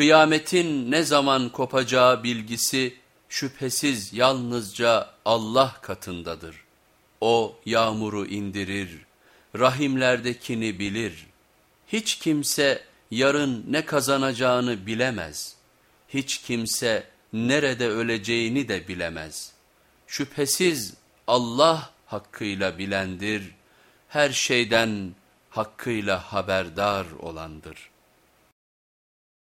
Kıyametin ne zaman kopacağı bilgisi şüphesiz yalnızca Allah katındadır. O yağmuru indirir, rahimlerdekini bilir. Hiç kimse yarın ne kazanacağını bilemez. Hiç kimse nerede öleceğini de bilemez. Şüphesiz Allah hakkıyla bilendir, her şeyden hakkıyla haberdar olandır.